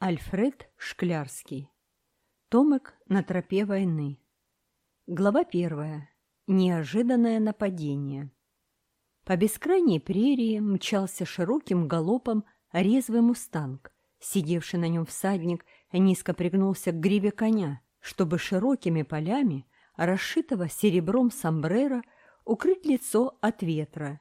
Альфред Шклярский. Томик на тропе войны. Глава первая. Неожиданное нападение. По бескрайней прерии мчался широким галопом резвый мустанг. Сидевший на нем всадник низко пригнулся к гриве коня, чтобы широкими полями, расшитого серебром сомбрера, укрыть лицо от ветра.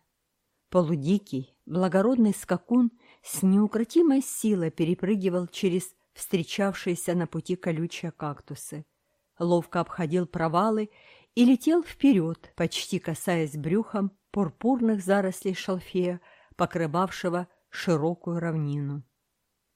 Полудикий, благородный скакун с неукротимой силой перепрыгивал через встречавшиеся на пути колючие кактусы. Ловко обходил провалы и летел вперед, почти касаясь брюхом пурпурных зарослей шалфея, покрывавшего широкую равнину.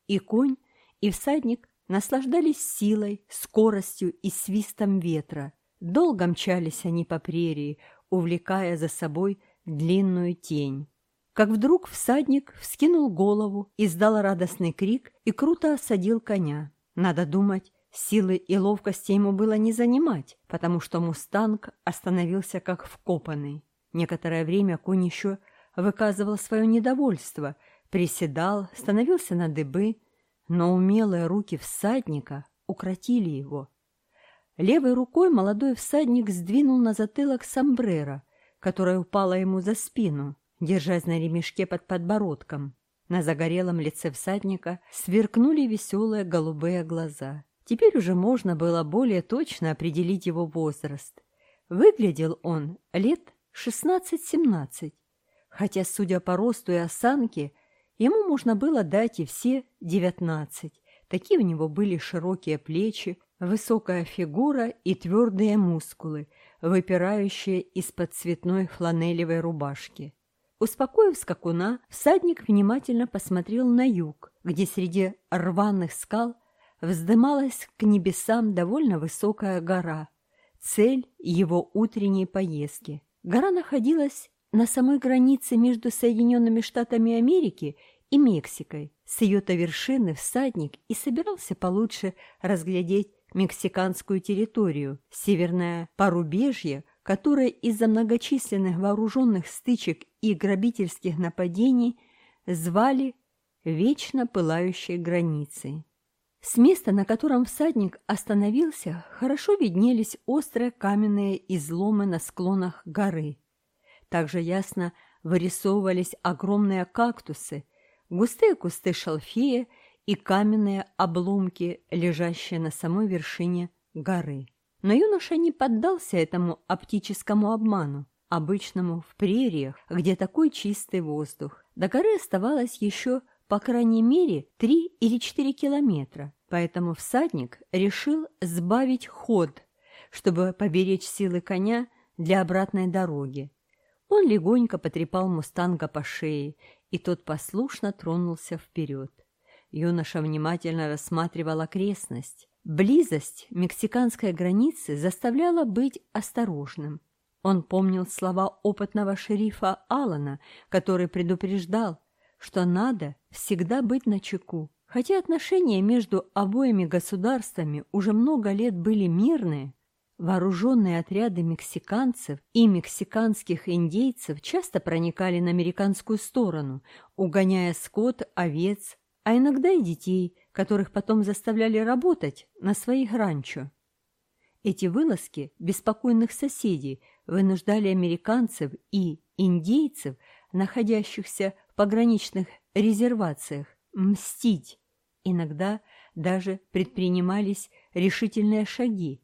И конь, и всадник наслаждались силой, скоростью и свистом ветра. Долго мчались они по прерии, увлекая за собой длинную тень как вдруг всадник вскинул голову, издал радостный крик и круто осадил коня. Надо думать, силы и ловкости ему было не занимать, потому что мустанг остановился как вкопанный. Некоторое время конь еще выказывал свое недовольство, приседал, становился на дыбы, но умелые руки всадника укротили его. Левой рукой молодой всадник сдвинул на затылок сомбреро, которое упало ему за спину – держась на ремешке под подбородком. На загорелом лице всадника сверкнули веселые голубые глаза. Теперь уже можно было более точно определить его возраст. Выглядел он лет 16-17, хотя, судя по росту и осанке, ему можно было дать и все 19. Такие у него были широкие плечи, высокая фигура и твердые мускулы, выпирающие из-под цветной фланелевой рубашки. Успокоив скакуна, всадник внимательно посмотрел на юг, где среди рваных скал вздымалась к небесам довольно высокая гора, цель его утренней поездки. Гора находилась на самой границе между Соединенными Штатами Америки и Мексикой. С ее-то вершины всадник и собирался получше разглядеть мексиканскую территорию. Северное порубежье которые из-за многочисленных вооруженных стычек и грабительских нападений звали вечно пылающей границей. С места, на котором всадник остановился, хорошо виднелись острые каменные изломы на склонах горы. Также ясно вырисовывались огромные кактусы, густые кусты шалфея и каменные обломки, лежащие на самой вершине горы. Но юноша не поддался этому оптическому обману, обычному в прериях, где такой чистый воздух. До горы оставалось еще, по крайней мере, три или четыре километра, поэтому всадник решил сбавить ход, чтобы поберечь силы коня для обратной дороги. Он легонько потрепал мустанга по шее, и тот послушно тронулся вперед. Юноша внимательно рассматривал окрестность. Близость мексиканской границы заставляла быть осторожным. Он помнил слова опытного шерифа Алана, который предупреждал, что надо всегда быть начеку. Хотя отношения между обоими государствами уже много лет были мирные, вооруженные отряды мексиканцев и мексиканских индейцев часто проникали на американскую сторону, угоняя скот, овец, а иногда и детей – которых потом заставляли работать на своих ранчо. Эти вылазки беспокойных соседей вынуждали американцев и индейцев, находящихся в пограничных резервациях, мстить. Иногда даже предпринимались решительные шаги.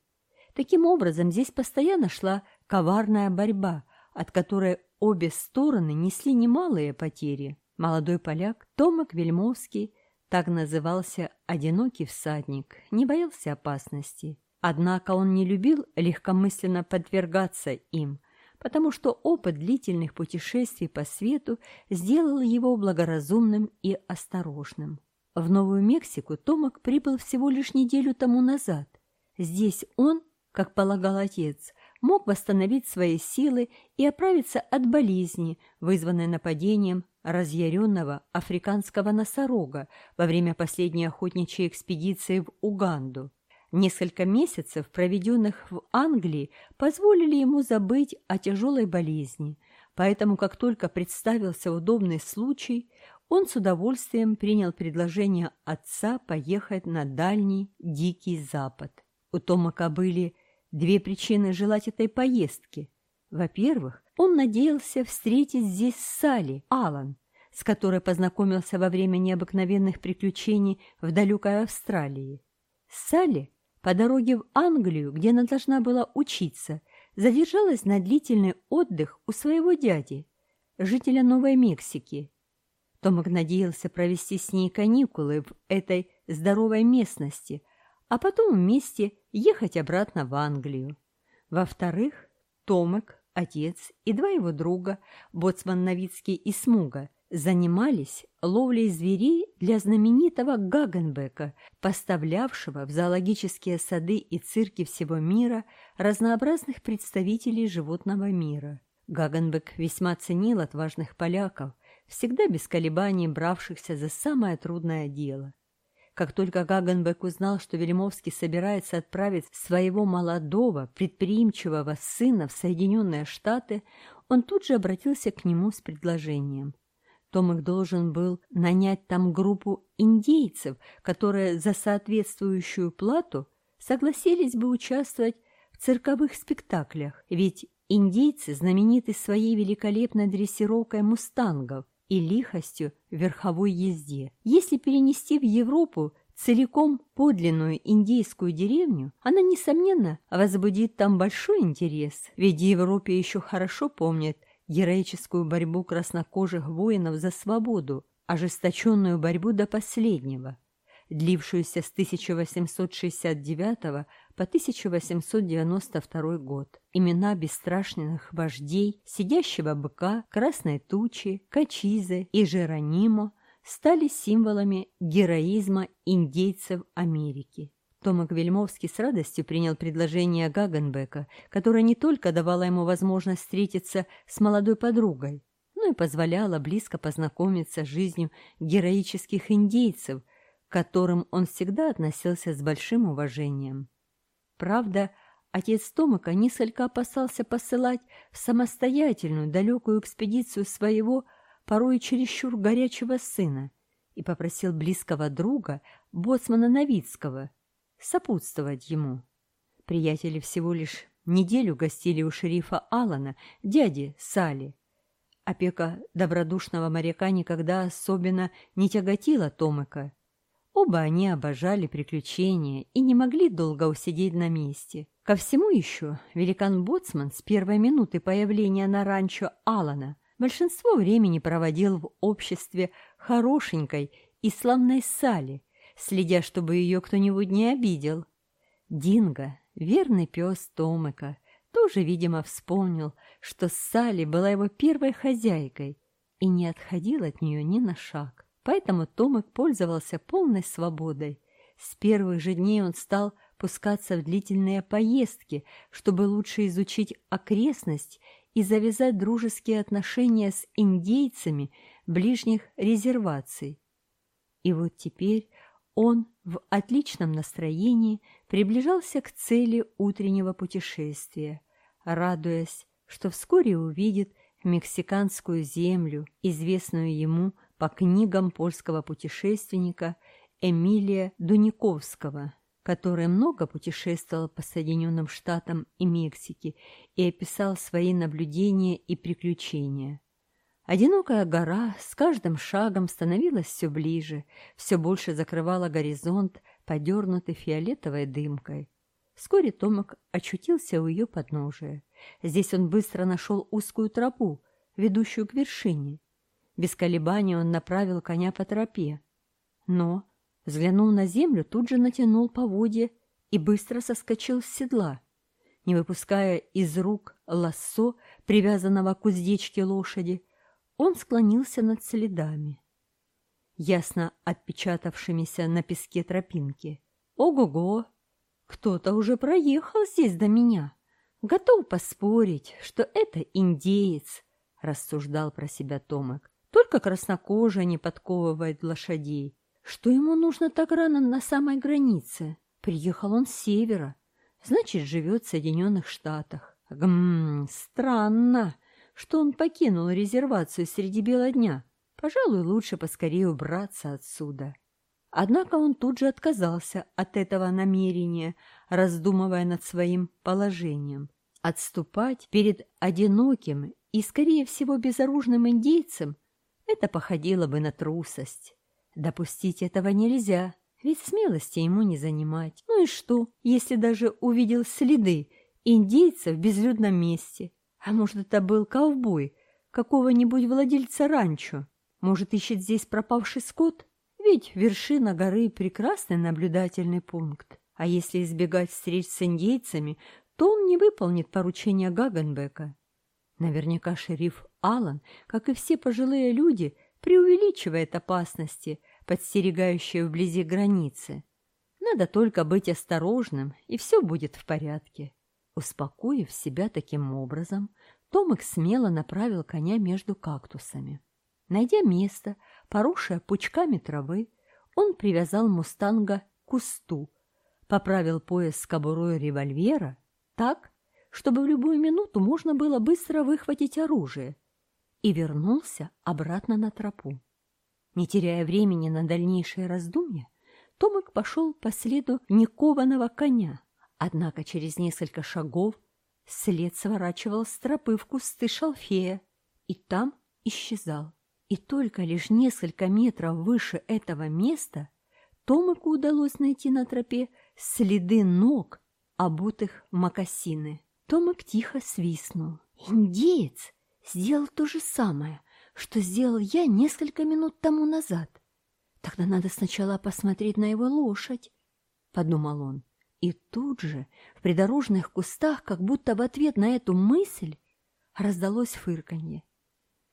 Таким образом, здесь постоянно шла коварная борьба, от которой обе стороны несли немалые потери. Молодой поляк Томак Вельмовский так назывался одинокий всадник, не боялся опасности. Однако он не любил легкомысленно подвергаться им, потому что опыт длительных путешествий по свету сделал его благоразумным и осторожным. В Новую Мексику Томак прибыл всего лишь неделю тому назад. Здесь он, как полагал отец, мог восстановить свои силы и оправиться от болезни, вызванной нападением разъяренного африканского носорога во время последней охотничьей экспедиции в Уганду. Несколько месяцев, проведенных в Англии, позволили ему забыть о тяжелой болезни, поэтому как только представился удобный случай, он с удовольствием принял предложение отца поехать на дальний Дикий Запад. У Томака были две причины желать этой поездки – во-первых, он надеялся встретить здесь Салли, Алан, с которой познакомился во время необыкновенных приключений в далекой Австралии. Салли по дороге в Англию, где она должна была учиться, задержалась на длительный отдых у своего дяди, жителя Новой Мексики. Томик надеялся провести с ней каникулы в этой здоровой местности, а потом вместе ехать обратно в Англию. Во-вторых, Томек, отец и два его друга, боцман Новицкий и Смуга, занимались ловлей зверей для знаменитого Гагенбека, поставлявшего в зоологические сады и цирки всего мира разнообразных представителей животного мира. Гагенбек весьма ценил отважных поляков, всегда без колебаний бравшихся за самое трудное дело – как только Гагенбек узнал, что Велимовский собирается отправить своего молодого, предприимчивого сына в Соединенные Штаты, он тут же обратился к нему с предложением. Томик должен был нанять там группу индейцев, которые за соответствующую плату согласились бы участвовать в цирковых спектаклях, ведь индейцы знамениты своей великолепной дрессировкой мустангов – и лихостью верховой езде. Если перенести в Европу целиком подлинную индейскую деревню, она, несомненно, возбудит там большой интерес, ведь Европе еще хорошо помнят героическую борьбу краснокожих воинов за свободу, ожесточенную борьбу до последнего длившуюся с 1869 по 1892 год. Имена бесстрашных вождей, сидящего быка, красной тучи, качизы и Жеронимо стали символами героизма индейцев Америки. Томак Вельмовский с радостью принял предложение Гагенбека, которое не только давало ему возможность встретиться с молодой подругой, но и позволяло близко познакомиться с жизнью героических индейцев – которым он всегда относился с большим уважением. Правда, отец Томака несколько опасался посылать в самостоятельную далекую экспедицию своего, порой чересчур горячего сына, и попросил близкого друга, боцмана Новицкого, сопутствовать ему. Приятели всего лишь неделю гостили у шерифа Алана, дяди Сали. Опека добродушного моряка никогда особенно не тяготила Томыка, Оба они обожали приключения и не могли долго усидеть на месте. Ко всему еще великан-боцман с первой минуты появления на ранчо Алана большинство времени проводил в обществе хорошенькой и славной Сали, следя, чтобы ее кто-нибудь не обидел. Динго, верный пес Томыка, тоже, видимо, вспомнил, что Салли была его первой хозяйкой и не отходил от нее ни на шаг поэтому Томик пользовался полной свободой. С первых же дней он стал пускаться в длительные поездки, чтобы лучше изучить окрестность и завязать дружеские отношения с индейцами ближних резерваций. И вот теперь он в отличном настроении приближался к цели утреннего путешествия, радуясь, что вскоре увидит мексиканскую землю, известную ему по книгам польского путешественника Эмилия Дуниковского, который много путешествовал по Соединенным Штатам и Мексике и описал свои наблюдения и приключения. Одинокая гора с каждым шагом становилась все ближе, все больше закрывала горизонт, подернутый фиолетовой дымкой. Вскоре Томок очутился у ее подножия. Здесь он быстро нашел узкую тропу, ведущую к вершине. Без колебаний он направил коня по тропе. Но, взглянул на землю, тут же натянул поводья и быстро соскочил с седла. Не выпуская из рук лассо, привязанного к уздечке лошади, он склонился над следами, ясно отпечатавшимися на песке тропинки. «Ого-го! Кто-то уже проехал здесь до меня! Готов поспорить, что это индеец!» — рассуждал про себя Томек настолько краснокожая, не подковывает лошадей, что ему нужно так рано на самой границе. Приехал он с севера, значит, живет в Соединенных Штатах. Гм, странно, что он покинул резервацию среди бела дня. Пожалуй, лучше поскорее убраться отсюда. Однако он тут же отказался от этого намерения, раздумывая над своим положением. Отступать перед одиноким и, скорее всего, безоружным индейцем это походило бы на трусость. Допустить этого нельзя, ведь смелости ему не занимать. Ну и что, если даже увидел следы индейца в безлюдном месте? А может, это был ковбой, какого-нибудь владельца ранчо? Может, ищет здесь пропавший скот? Ведь вершина горы – прекрасный наблюдательный пункт. А если избегать встреч с индейцами, то он не выполнит поручение Гагенбека. Наверняка шериф Алан, как и все пожилые люди, преувеличивает опасности, подстерегающие вблизи границы. Надо только быть осторожным, и все будет в порядке. Успокоив себя таким образом, Томик смело направил коня между кактусами. Найдя место, поросшее пучками травы, он привязал мустанга к кусту, поправил пояс с кобурой револьвера так, чтобы в любую минуту можно было быстро выхватить оружие – и вернулся обратно на тропу. Не теряя времени на дальнейшие раздумья, Томик пошел по следу никованного коня, однако через несколько шагов след сворачивал с тропы в кусты шалфея и там исчезал. И только лишь несколько метров выше этого места Томику удалось найти на тропе следы ног, обутых мокасины. Томик тихо свистнул. «Индеец!» сделал то же самое, что сделал я несколько минут тому назад. Тогда надо сначала посмотреть на его лошадь, — подумал он. И тут же, в придорожных кустах, как будто в ответ на эту мысль, раздалось фырканье.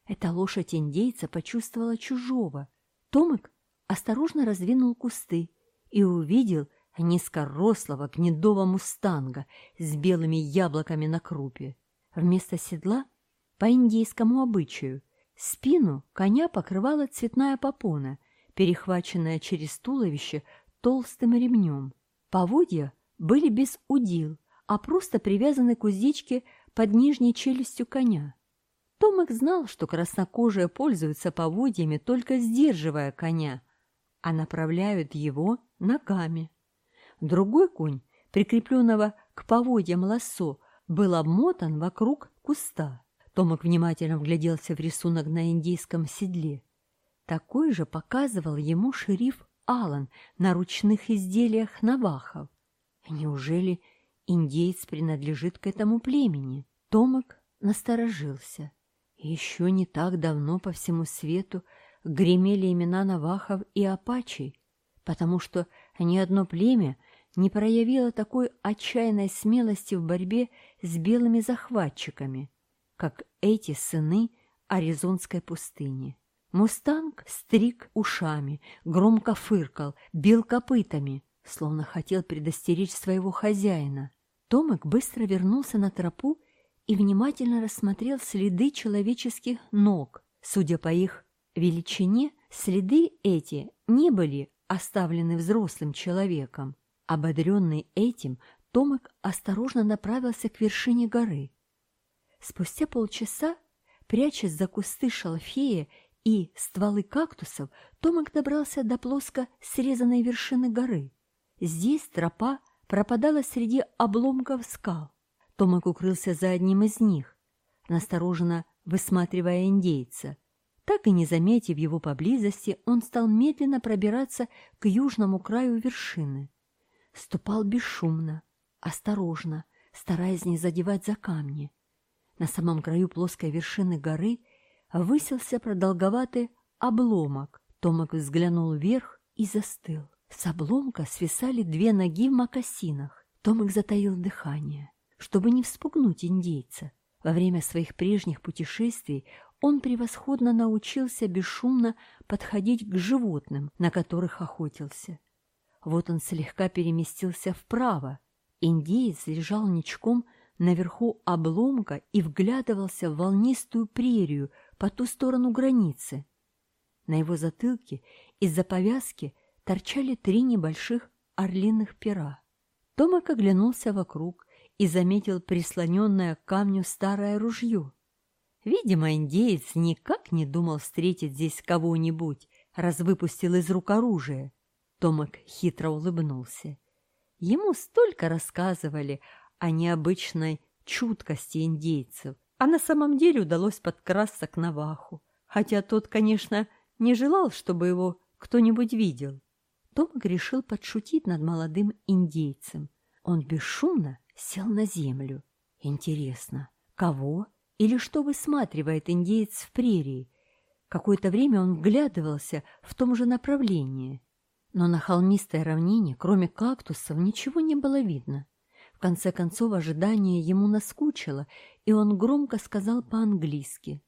Эта лошадь индейца почувствовала чужого. Томик осторожно раздвинул кусты и увидел низкорослого гнедого мустанга с белыми яблоками на крупе. Вместо седла по индийскому обычаю. Спину коня покрывала цветная попона, перехваченная через туловище толстым ремнем. Поводья были без удил, а просто привязаны к уздечке под нижней челюстью коня. Томик знал, что краснокожие пользуются поводьями, только сдерживая коня, а направляют его ногами. Другой конь, прикрепленного к поводьям лосо, был обмотан вокруг куста. Томок внимательно вгляделся в рисунок на индийском седле. Такой же показывал ему шериф Аллан на ручных изделиях навахов. Неужели индеец принадлежит к этому племени? Томок насторожился. Еще не так давно по всему свету гремели имена навахов и апачей, потому что ни одно племя не проявило такой отчаянной смелости в борьбе с белыми захватчиками как эти сыны Аризонской пустыни. Мустанг стриг ушами, громко фыркал, бил копытами, словно хотел предостеречь своего хозяина. Томик быстро вернулся на тропу и внимательно рассмотрел следы человеческих ног. Судя по их величине, следы эти не были оставлены взрослым человеком. Ободренный этим, Томик осторожно направился к вершине горы. Спустя полчаса, прячась за кусты шалфея и стволы кактусов, Томик добрался до плоско срезанной вершины горы. Здесь тропа пропадала среди обломков скал. Томик укрылся за одним из них, настороженно высматривая индейца. Так и не заметив его поблизости, он стал медленно пробираться к южному краю вершины. Ступал бесшумно, осторожно, стараясь не задевать за камни. На самом краю плоской вершины горы высился продолговатый обломок. Томак взглянул вверх и застыл. С обломка свисали две ноги в мокасинах. Томик затаил дыхание, чтобы не вспугнуть индейца. Во время своих прежних путешествий он превосходно научился бесшумно подходить к животным, на которых охотился. Вот он слегка переместился вправо. Индеец лежал ничком наверху обломка и вглядывался в волнистую прерию по ту сторону границы. На его затылке из-за повязки торчали три небольших орлиных пера. Томак оглянулся вокруг и заметил прислоненное к камню старое ружье. Видимо, индеец никак не думал встретить здесь кого-нибудь, раз выпустил из рук оружие. Томак хитро улыбнулся. Ему столько рассказывали о необычной чуткости индейцев, а на самом деле удалось подкрасться к Наваху, хотя тот, конечно, не желал, чтобы его кто-нибудь видел. Томик решил подшутить над молодым индейцем. Он бесшумно сел на землю. Интересно, кого или что высматривает индеец в прерии? Какое-то время он вглядывался в том же направлении, но на холмистой равнине, кроме кактусов, ничего не было видно конце концов, ожидание ему наскучило, и он громко сказал по-английски.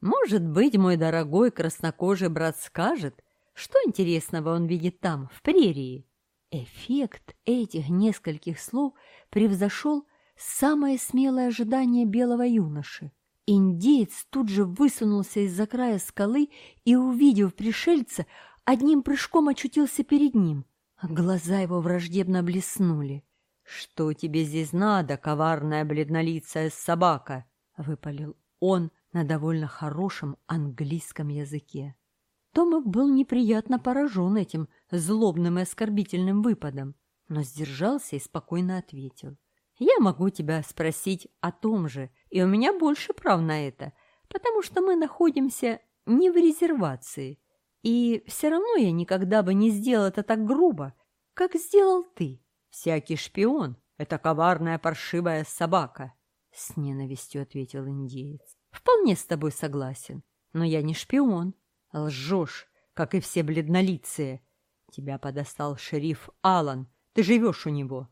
«Может быть, мой дорогой краснокожий брат скажет, что интересного он видит там, в прерии?» Эффект этих нескольких слов превзошел самое смелое ожидание белого юноши. Индеец тут же высунулся из-за края скалы и, увидев пришельца, одним прыжком очутился перед ним. Глаза его враждебно блеснули. «Что тебе здесь надо, коварная бледнолицая собака?» — выпалил он на довольно хорошем английском языке. Томик был неприятно поражен этим злобным и оскорбительным выпадом, но сдержался и спокойно ответил. «Я могу тебя спросить о том же, и у меня больше прав на это, потому что мы находимся не в резервации, и все равно я никогда бы не сделал это так грубо, как сделал ты. «Всякий шпион — это коварная паршивая собака», — с ненавистью ответил индеец. «Вполне с тобой согласен, но я не шпион. Лжешь, как и все бледнолицые. Тебя подостал шериф Алан, ты живешь у него».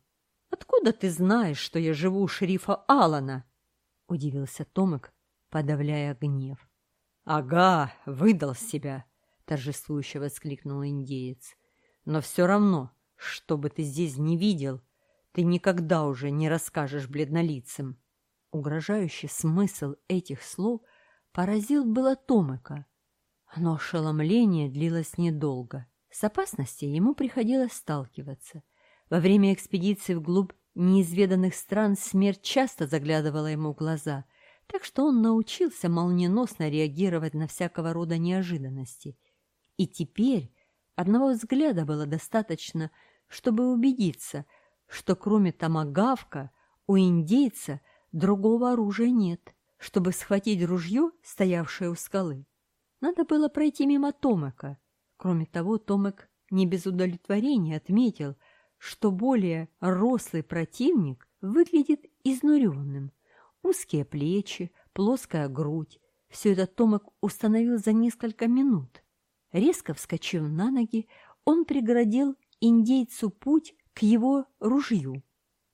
«Откуда ты знаешь, что я живу у шерифа Алана?» — удивился Томик, подавляя гнев. «Ага, выдал себя!» — торжествующе воскликнул индеец. «Но все равно чтобы ты здесь не видел, ты никогда уже не расскажешь бледнолицым». Угрожающий смысл этих слов поразил было Томыка, но ошеломление длилось недолго. С опасностью ему приходилось сталкиваться. Во время экспедиции вглубь неизведанных стран смерть часто заглядывала ему в глаза, так что он научился молниеносно реагировать на всякого рода неожиданности. И теперь одного взгляда было достаточно – чтобы убедиться, что кроме томагавка у индейца другого оружия нет, чтобы схватить ружье, стоявшее у скалы. Надо было пройти мимо Томека. Кроме того, Томек не без удовлетворения отметил, что более рослый противник выглядит изнуренным. Узкие плечи, плоская грудь. Все это Томек установил за несколько минут. Резко вскочив на ноги, он преградил индейцу путь к его ружью.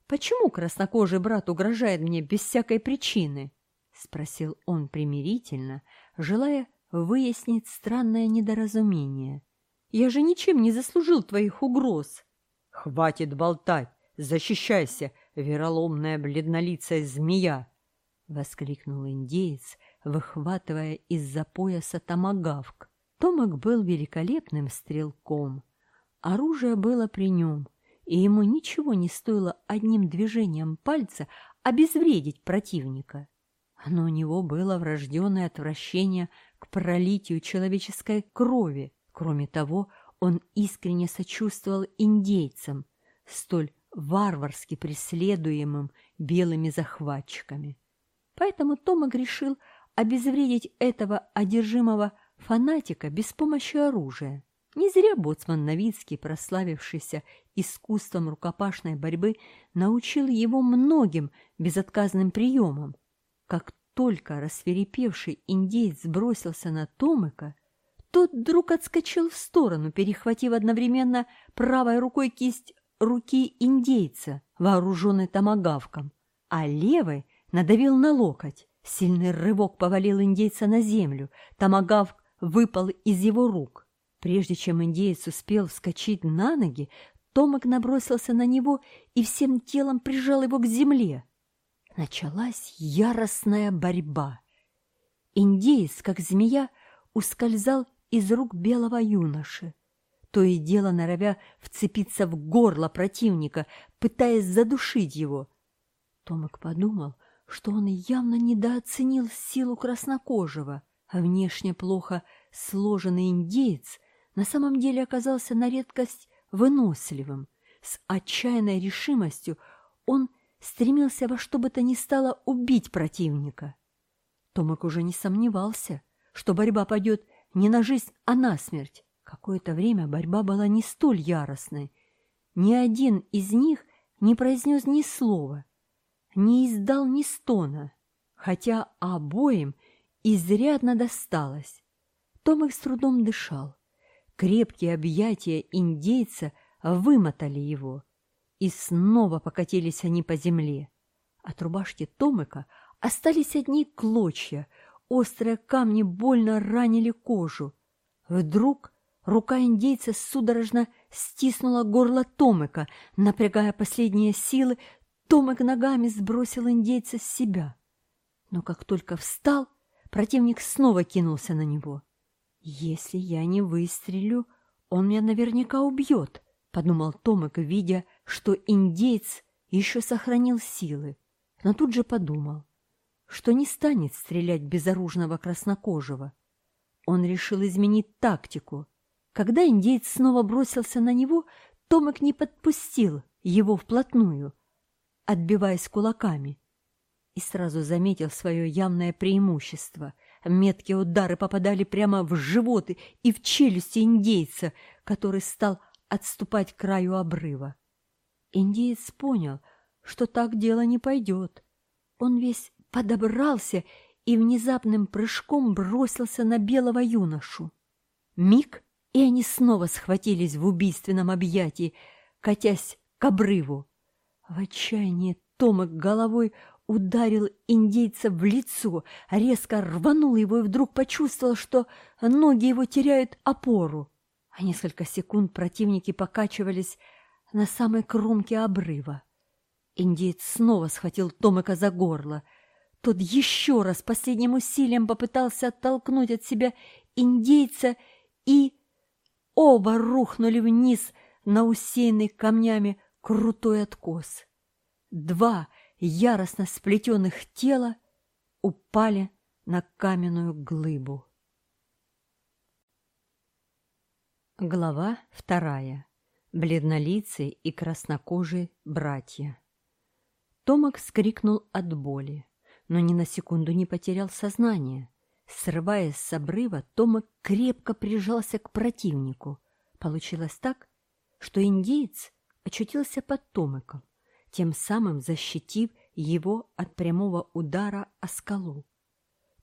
«Почему краснокожий брат угрожает мне без всякой причины?» — спросил он примирительно, желая выяснить странное недоразумение. «Я же ничем не заслужил твоих угроз!» «Хватит болтать! Защищайся, вероломная бледнолицая змея!» — воскликнул индеец, выхватывая из-за пояса томагавк. Томак был великолепным стрелком — Оружие было при нем, и ему ничего не стоило одним движением пальца обезвредить противника. Но у него было врожденное отвращение к пролитию человеческой крови. Кроме того, он искренне сочувствовал индейцам, столь варварски преследуемым белыми захватчиками. Поэтому Томаг решил обезвредить этого одержимого фанатика без помощи оружия. Не зря Боцман Новинский, прославившийся искусством рукопашной борьбы, научил его многим безотказным приемам. Как только рассверепевший индейец сбросился на Томыка, тот вдруг отскочил в сторону, перехватив одновременно правой рукой кисть руки индейца, вооруженной томагавком, а левой надавил на локоть. Сильный рывок повалил индейца на землю, томагавк выпал из его рук. Прежде чем индеец успел вскочить на ноги, Томок набросился на него и всем телом прижал его к земле. Началась яростная борьба. Индеец, как змея, ускользал из рук белого юноши, то и дело норовя вцепиться в горло противника, пытаясь задушить его. Томик подумал, что он явно недооценил силу краснокожего, а внешне плохо сложенный индеец на самом деле оказался на редкость выносливым. С отчаянной решимостью он стремился во что бы то ни стало убить противника. Томак уже не сомневался, что борьба пойдет не на жизнь, а на смерть. Какое-то время борьба была не столь яростной. Ни один из них не произнес ни слова, не издал ни стона, хотя обоим изрядно досталось. Томик с трудом дышал. Крепкие объятия индейца вымотали его, и снова покатились они по земле. От рубашки Томыка остались одни клочья, острые камни больно ранили кожу. Вдруг рука индейца судорожно стиснула горло Томыка, напрягая последние силы, Томик ногами сбросил индейца с себя. Но как только встал, противник снова кинулся на него. «Если я не выстрелю, он меня наверняка убьет», — подумал Томек, видя, что индейец еще сохранил силы, но тут же подумал, что не станет стрелять безоружного краснокожего. Он решил изменить тактику. Когда индейец снова бросился на него, Томек не подпустил его вплотную, отбиваясь кулаками, и сразу заметил свое явное преимущество — Меткие удары попадали прямо в животы и в челюсти индейца, который стал отступать к краю обрыва. Индеец понял, что так дело не пойдет. Он весь подобрался и внезапным прыжком бросился на белого юношу. Миг, и они снова схватились в убийственном объятии, катясь к обрыву. В отчаянии Томик головой ударил индейца в лицо, резко рванул его и вдруг почувствовал, что ноги его теряют опору. А несколько секунд противники покачивались на самой кромке обрыва. Индеец снова схватил Томика за горло. Тот еще раз последним усилием попытался оттолкнуть от себя индейца, и оба рухнули вниз на усеянный камнями крутой откос. Два — яростно сплетенных тела упали на каменную глыбу. Глава вторая. Бледнолицые и краснокожие братья. Томак скрикнул от боли, но ни на секунду не потерял сознание. Срываясь с обрыва, Томак крепко прижался к противнику. Получилось так, что индеец очутился под Томаком, тем самым защитив его от прямого удара о скалу.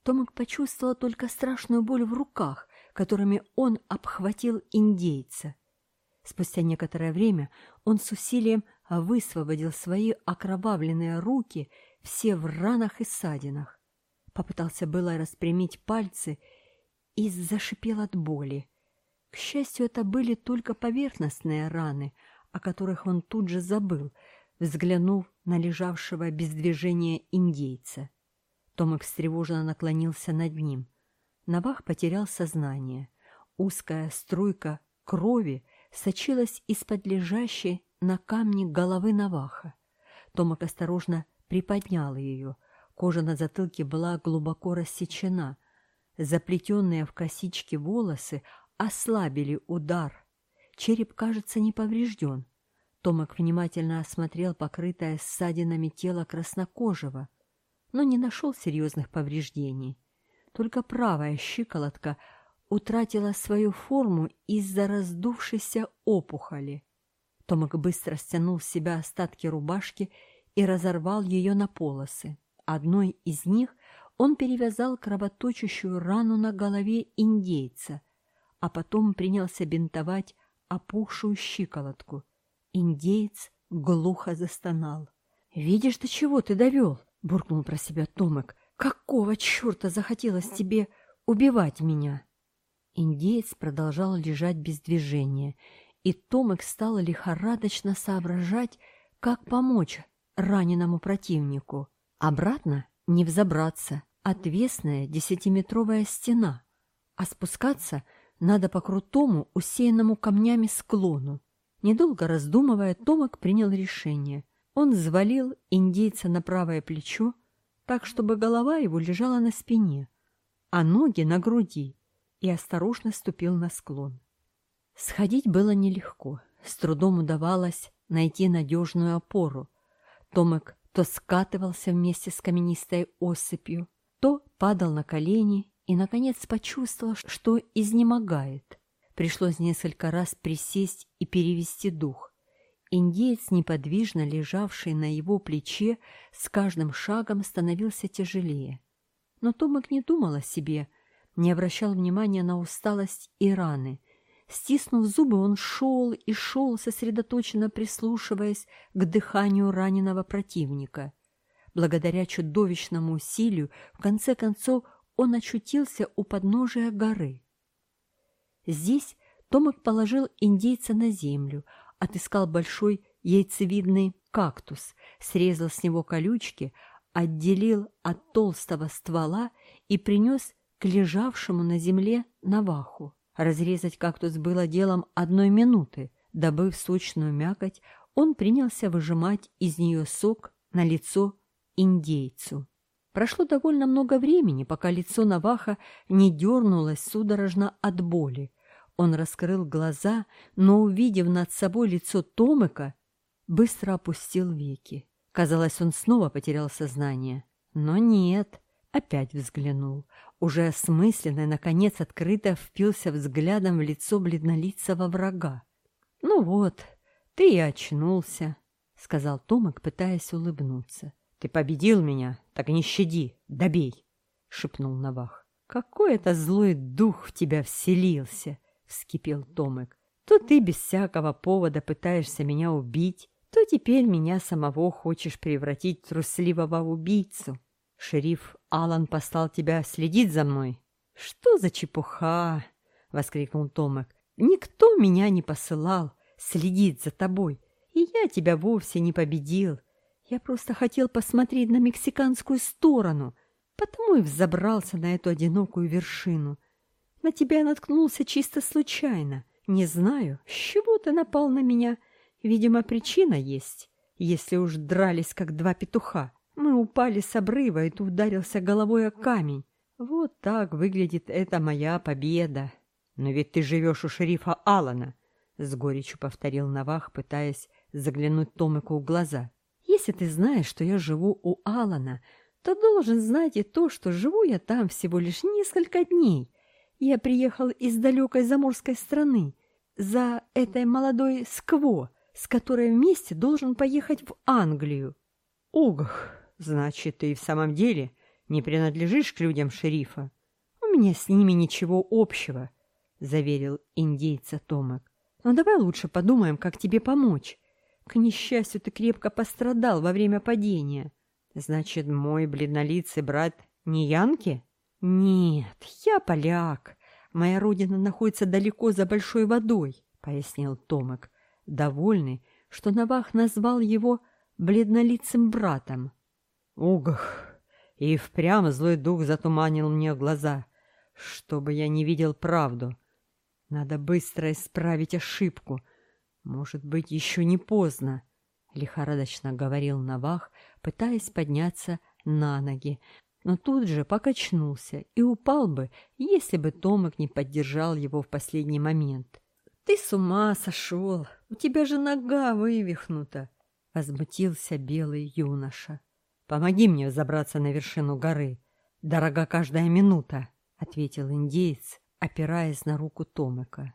Томик почувствовал только страшную боль в руках, которыми он обхватил индейца. Спустя некоторое время он с усилием высвободил свои окровавленные руки, все в ранах и ссадинах. Попытался было распрямить пальцы и зашипел от боли. К счастью, это были только поверхностные раны, о которых он тут же забыл, Взглянув на лежавшего без движения индейца. Томик встревоженно наклонился над ним. Навах потерял сознание. Узкая струйка крови сочилась из-под лежащей на камне головы Наваха. Томик осторожно приподнял ее. Кожа на затылке была глубоко рассечена. Заплетенные в косички волосы ослабили удар. Череп, кажется, не поврежден, Томак внимательно осмотрел покрытое ссадинами тело краснокожего, но не нашел серьезных повреждений. Только правая щиколотка утратила свою форму из-за раздувшейся опухоли. Томак быстро стянул с себя остатки рубашки и разорвал ее на полосы. Одной из них он перевязал кровоточащую рану на голове индейца, а потом принялся бинтовать опухшую щиколотку – Индеец глухо застонал. «Видишь, до чего ты довел?» — буркнул про себя Томек. «Какого черта захотелось тебе убивать меня?» Индеец продолжал лежать без движения, и Томек стал лихорадочно соображать, как помочь раненому противнику. Обратно не взобраться. Отвесная десятиметровая стена, а спускаться надо по крутому, усеянному камнями склону. Недолго раздумывая, Томак принял решение. Он взвалил индейца на правое плечо, так, чтобы голова его лежала на спине, а ноги на груди, и осторожно ступил на склон. Сходить было нелегко, с трудом удавалось найти надежную опору. Томек то скатывался вместе с каменистой осыпью, то падал на колени и, наконец, почувствовал, что изнемогает. Пришлось несколько раз присесть и перевести дух. Индеец, неподвижно лежавший на его плече, с каждым шагом становился тяжелее. Но Томик не думал о себе, не обращал внимания на усталость и раны. Стиснув зубы, он шел и шел, сосредоточенно прислушиваясь к дыханию раненого противника. Благодаря чудовищному усилию, в конце концов, он очутился у подножия горы. Здесь Томик положил индейца на землю, отыскал большой яйцевидный кактус, срезал с него колючки, отделил от толстого ствола и принес к лежавшему на земле наваху. Разрезать кактус было делом одной минуты. Добыв сочную мякоть, он принялся выжимать из нее сок на лицо индейцу. Прошло довольно много времени, пока лицо Наваха не дернулось судорожно от боли. Он раскрыл глаза, но, увидев над собой лицо Томыка, быстро опустил веки. Казалось, он снова потерял сознание. Но нет, опять взглянул. Уже осмысленно и, наконец, открыто впился взглядом в лицо бледнолицего врага. «Ну вот, ты и очнулся», — сказал Томик, пытаясь улыбнуться. Ты победил меня, так не щади, добей, шипнул Навах. Какой это злой дух в тебя вселился, вскипел Томик. То ты без всякого повода пытаешься меня убить, то теперь меня самого хочешь превратить в трусливого убийцу. Шериф Алан послал тебя следить за мной. Что за чепуха? воскликнул Томик. Никто меня не посылал следить за тобой, и я тебя вовсе не победил. Я просто хотел посмотреть на мексиканскую сторону, потому и взобрался на эту одинокую вершину. На тебя наткнулся чисто случайно. Не знаю, с чего ты напал на меня. Видимо, причина есть. Если уж дрались, как два петуха. Мы упали с обрыва, и ты ударился головой о камень. Вот так выглядит эта моя победа. Но ведь ты живешь у шерифа Алана, — с горечью повторил Навах, пытаясь заглянуть Томику в глаза. Если ты знаешь, что я живу у Алана, то должен знать и то, что живу я там всего лишь несколько дней. Я приехал из далекой заморской страны за этой молодой Скво, с которой вместе должен поехать в Англию. Ох, значит, ты и в самом деле не принадлежишь к людям шерифа. У меня с ними ничего общего, — заверил индейца Томак. Но ну, давай лучше подумаем, как тебе помочь. К несчастью, ты крепко пострадал во время падения. Значит, мой бледнолицый брат не Янки? Нет, я поляк. Моя родина находится далеко за большой водой, пояснил Томик, довольный, что Навах назвал его бледнолицым братом. Угах! И впрямь злой дух затуманил мне глаза, чтобы я не видел правду. Надо быстро исправить ошибку — может быть, еще не поздно, лихорадочно говорил Навах, пытаясь подняться на ноги, но тут же покачнулся и упал бы, если бы Томик не поддержал его в последний момент. «Ты с ума сошел! У тебя же нога вывихнута!» — возмутился белый юноша. «Помоги мне забраться на вершину горы. Дорога каждая минута!» — ответил индеец, опираясь на руку Томика.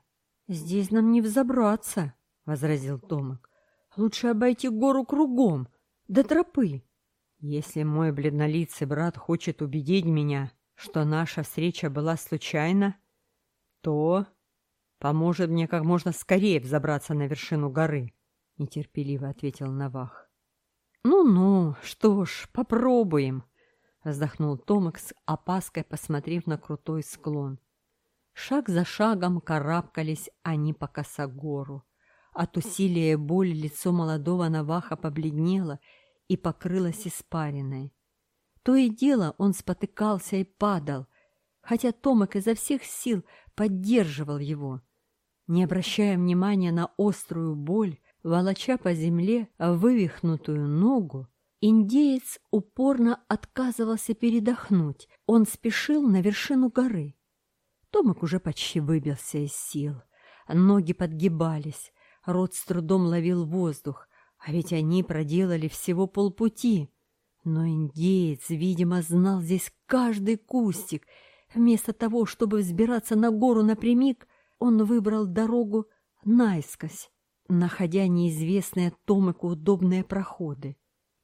«Здесь нам не взобраться!» возразил Томак. Лучше обойти гору кругом, до тропы. Если мой бледнолицый брат хочет убедить меня, что наша встреча была случайна, то поможет мне как можно скорее взобраться на вершину горы, нетерпеливо ответил Навах. Ну-ну, что ж, попробуем, вздохнул Томик с опаской, посмотрев на крутой склон. Шаг за шагом карабкались они по косогору. От усилия боли лицо молодого Наваха побледнело и покрылось испариной. То и дело он спотыкался и падал, хотя Томик изо всех сил поддерживал его. Не обращая внимания на острую боль, волоча по земле вывихнутую ногу, индеец упорно отказывался передохнуть. Он спешил на вершину горы. Томик уже почти выбился из сил. Ноги подгибались. Рот с трудом ловил воздух, а ведь они проделали всего полпути. Но индеец, видимо, знал здесь каждый кустик. Вместо того, чтобы взбираться на гору напрямик, он выбрал дорогу наискось, находя неизвестные Томику удобные проходы.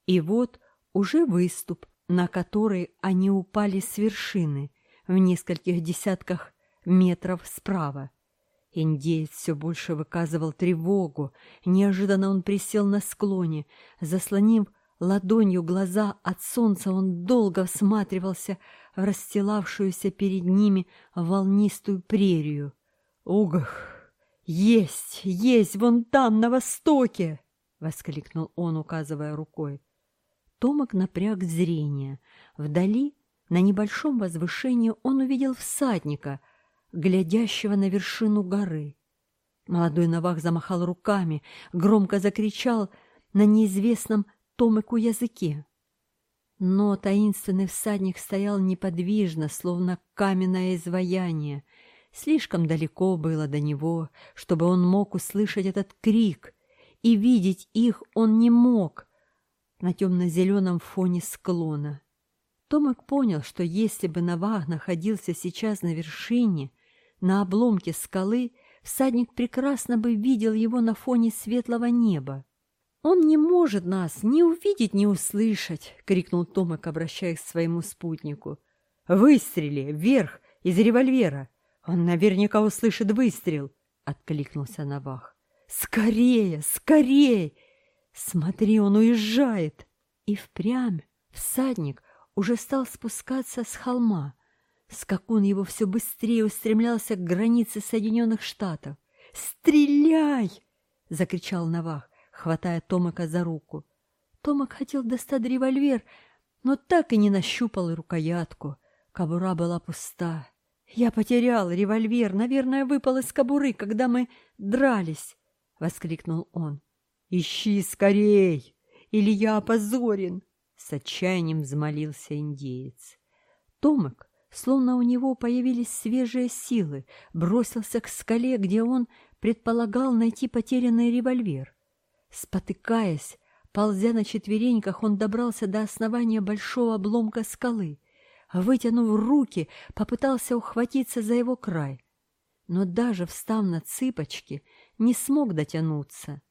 И вот уже выступ, на который они упали с вершины в нескольких десятках метров справа. Индеец все больше выказывал тревогу. Неожиданно он присел на склоне. Заслонив ладонью глаза от солнца, он долго всматривался в расстилавшуюся перед ними волнистую прерию. «Угах! Есть! Есть! Вон там, на востоке!» — воскликнул он, указывая рукой. Томок напряг зрение. Вдали, на небольшом возвышении, он увидел всадника — глядящего на вершину горы. Молодой Навах замахал руками, громко закричал на неизвестном Томыку языке. Но таинственный всадник стоял неподвижно, словно каменное изваяние. Слишком далеко было до него, чтобы он мог услышать этот крик, и видеть их он не мог на темно-зеленом фоне склона. Томик понял, что если бы Навах находился сейчас на вершине, на обломке скалы, всадник прекрасно бы видел его на фоне светлого неба. «Он не может нас ни увидеть, ни услышать!» — крикнул Томик, обращаясь к своему спутнику. «Выстрели! Вверх! Из револьвера! Он наверняка услышит выстрел!» — откликнулся Навах. «Скорее! Скорее! Смотри, он уезжает!» И впрямь всадник уже стал спускаться с холма, Скакун его все быстрее устремлялся к границе Соединенных Штатов. «Стреляй!» — закричал Навах, хватая Томака за руку. Томак хотел достать револьвер, но так и не нащупал рукоятку. Кобура была пуста. «Я потерял револьвер, наверное, выпал из кобуры, когда мы дрались!» — воскликнул он. «Ищи скорей, или я опозорен!» — с отчаянием взмолился индеец. Томак словно у него появились свежие силы, бросился к скале, где он предполагал найти потерянный револьвер. Спотыкаясь, ползя на четвереньках, он добрался до основания большого обломка скалы. Вытянув руки, попытался ухватиться за его край. Но даже встав на цыпочки, не смог дотянуться.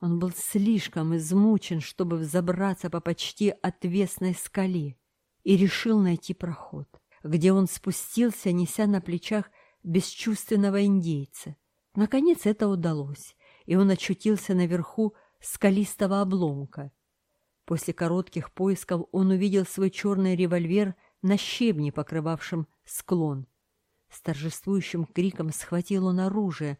Он был слишком измучен, чтобы взобраться по почти отвесной скале, и решил найти проход где он спустился, неся на плечах бесчувственного индейца. Наконец это удалось, и он очутился наверху скалистого обломка. После коротких поисков он увидел свой черный револьвер на щебне, покрывавшем склон. С торжествующим криком схватил он оружие,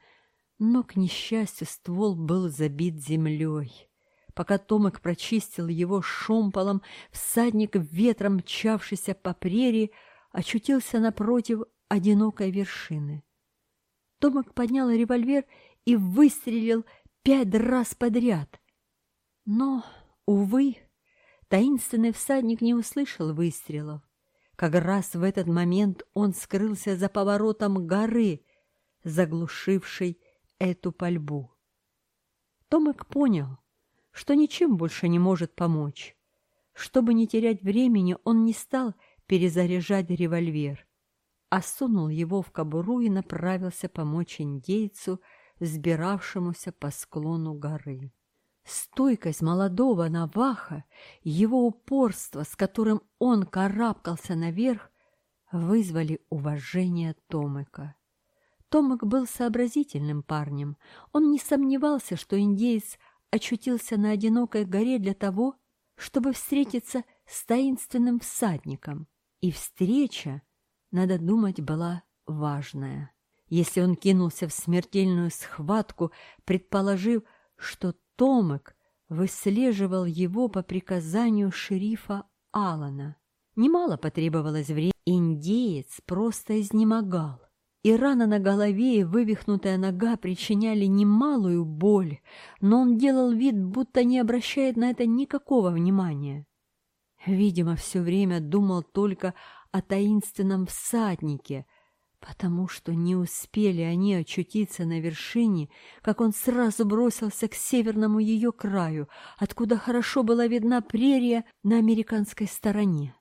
но, к несчастью, ствол был забит землей. Пока Томик прочистил его шомполом, всадник ветром мчавшийся по прерии, очутился напротив одинокой вершины. Томак поднял револьвер и выстрелил пять раз подряд. Но, увы, таинственный всадник не услышал выстрелов. Как раз в этот момент он скрылся за поворотом горы, заглушившей эту пальбу. Томек понял, что ничем больше не может помочь. Чтобы не терять времени, он не стал перезаряжать револьвер, осунул его в кобуру и направился помочь индейцу, сбиравшемуся по склону горы. Стойкость молодого Наваха, его упорство, с которым он карабкался наверх, вызвали уважение Томыка. Томик был сообразительным парнем. Он не сомневался, что индеец очутился на одинокой горе для того, чтобы встретиться с таинственным всадником – и встреча, надо думать, была важная. Если он кинулся в смертельную схватку, предположив, что Томек выслеживал его по приказанию шерифа Алана. Немало потребовалось времени. Индеец просто изнемогал. И рана на голове и вывихнутая нога причиняли немалую боль, но он делал вид, будто не обращает на это никакого внимания видимо, все время думал только о таинственном всаднике, потому что не успели они очутиться на вершине, как он сразу бросился к северному ее краю, откуда хорошо была видна прерия на американской стороне.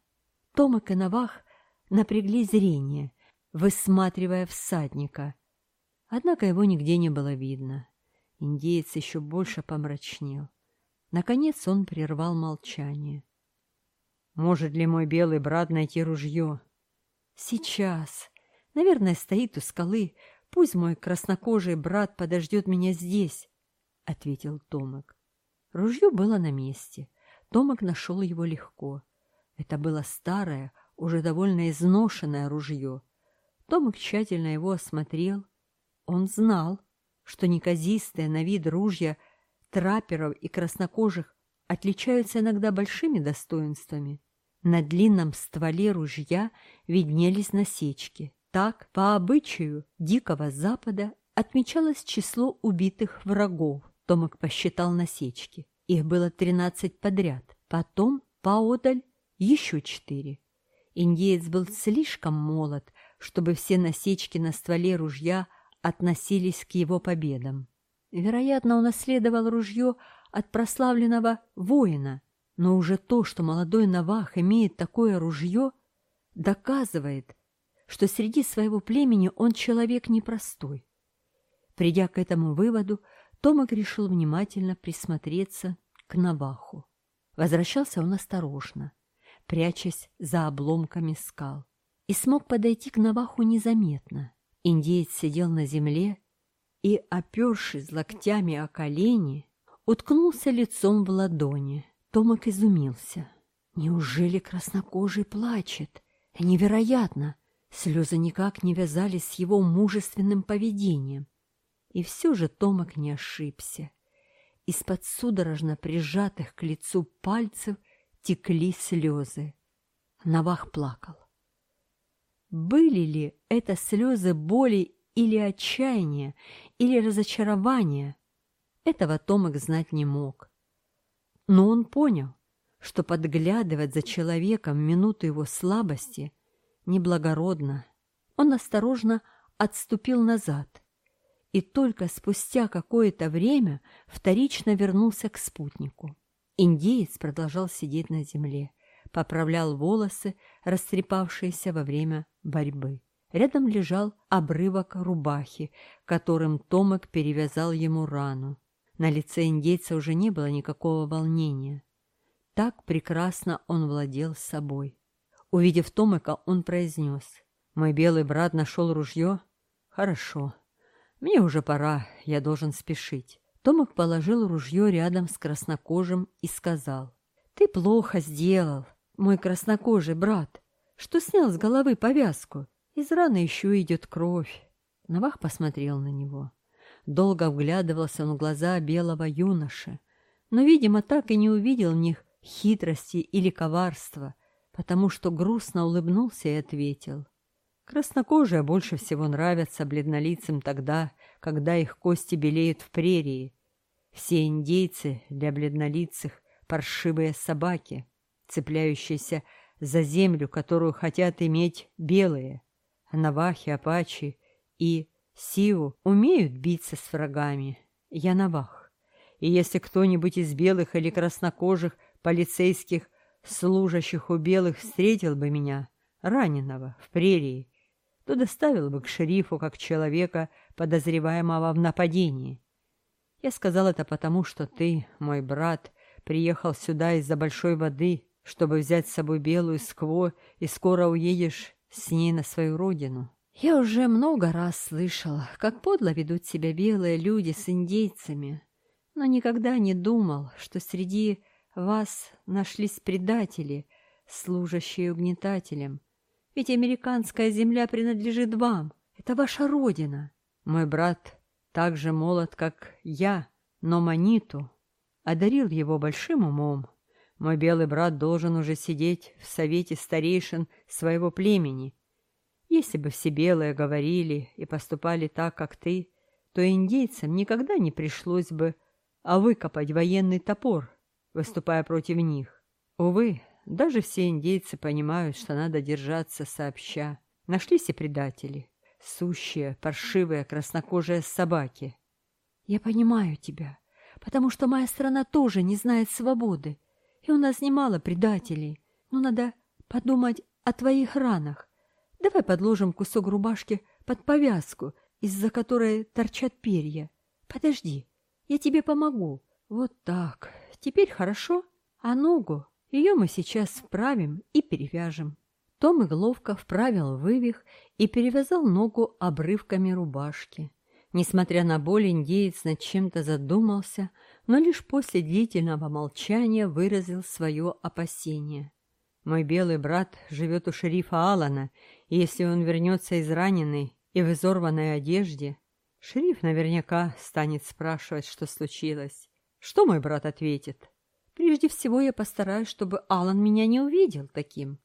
Том и Навах напрягли зрение, высматривая всадника. Однако его нигде не было видно. Индеец еще больше помрачнел. Наконец он прервал молчание. Может ли мой белый брат найти ружье? Сейчас. Наверное, стоит у скалы. Пусть мой краснокожий брат подождет меня здесь, — ответил Томок. Ружье было на месте. Томок нашел его легко. Это было старое, уже довольно изношенное ружье. Томок тщательно его осмотрел. Он знал, что неказистые на вид ружья траперов и краснокожих отличаются иногда большими достоинствами. На длинном стволе ружья виднелись насечки. Так, по обычаю Дикого Запада, отмечалось число убитых врагов. Томик посчитал насечки. Их было тринадцать подряд. Потом, поодаль, еще четыре. Индеец был слишком молод, чтобы все насечки на стволе ружья относились к его победам. Вероятно, он наследовал ружье от прославленного воина – но уже то, что молодой Навах имеет такое ружье, доказывает, что среди своего племени он человек непростой. Придя к этому выводу, Томак решил внимательно присмотреться к Наваху. Возвращался он осторожно, прячась за обломками скал, и смог подойти к Наваху незаметно. Индеец сидел на земле и, опершись локтями о колени, уткнулся лицом в ладони – Томок изумился. Неужели краснокожий плачет? Невероятно! Слезы никак не вязались с его мужественным поведением. И все же Томок не ошибся. Из-под судорожно прижатых к лицу пальцев текли слезы. Навах плакал. Были ли это слезы боли или отчаяния, или разочарования? Этого Томок знать не мог. Но он понял, что подглядывать за человеком в минуту его слабости неблагородно. Он осторожно отступил назад и только спустя какое-то время вторично вернулся к спутнику. Индеец продолжал сидеть на земле, поправлял волосы, растрепавшиеся во время борьбы. Рядом лежал обрывок рубахи, которым Томек перевязал ему рану. На лице индейца уже не было никакого волнения. Так прекрасно он владел собой. Увидев Томика, он произнес. «Мой белый брат нашел ружье? Хорошо. Мне уже пора, я должен спешить». Томик положил ружье рядом с краснокожим и сказал. «Ты плохо сделал, мой краснокожий брат, что снял с головы повязку. Из раны еще идет кровь». Навах посмотрел на него долго вглядывался он в глаза белого юноши, но, видимо, так и не увидел в них хитрости или коварства, потому что грустно улыбнулся и ответил. Краснокожие больше всего нравятся бледнолицым тогда, когда их кости белеют в прерии. Все индейцы для бледнолицых – паршивые собаки, цепляющиеся за землю, которую хотят иметь белые, а навахи, апачи и Сиу умеют биться с врагами. Я навах. И если кто-нибудь из белых или краснокожих полицейских, служащих у белых, встретил бы меня, раненого, в прерии, то доставил бы к шерифу как человека, подозреваемого в нападении. Я сказал это потому, что ты, мой брат, приехал сюда из-за большой воды, чтобы взять с собой белую скво, и скоро уедешь с ней на свою родину. Я уже много раз слышал, как подло ведут себя белые люди с индейцами, но никогда не думал, что среди вас нашлись предатели, служащие угнетателям. Ведь американская земля принадлежит вам, это ваша родина. Мой брат так же молод, как я, но Маниту одарил его большим умом. Мой белый брат должен уже сидеть в совете старейшин своего племени — если бы все белые говорили и поступали так, как ты, то индейцам никогда не пришлось бы а выкопать военный топор, выступая против них. Увы, даже все индейцы понимают, что надо держаться сообща. Нашлись и предатели, сущие, паршивые, краснокожие собаки. Я понимаю тебя, потому что моя страна тоже не знает свободы, и у нас немало предателей. Но ну, надо подумать о твоих ранах, Давай подложим кусок рубашки под повязку, из-за которой торчат перья. Подожди, я тебе помогу. Вот так. Теперь хорошо. А ногу? Ее мы сейчас вправим и перевяжем. Том и ловко вправил вывих и перевязал ногу обрывками рубашки. Несмотря на боль, индеец над чем-то задумался, но лишь после длительного молчания выразил свое опасение. Мой белый брат живет у шерифа Алана, и если он вернется израненный и в изорванной одежде, шериф наверняка станет спрашивать, что случилось. Что мой брат ответит? Прежде всего я постараюсь, чтобы Алан меня не увидел таким.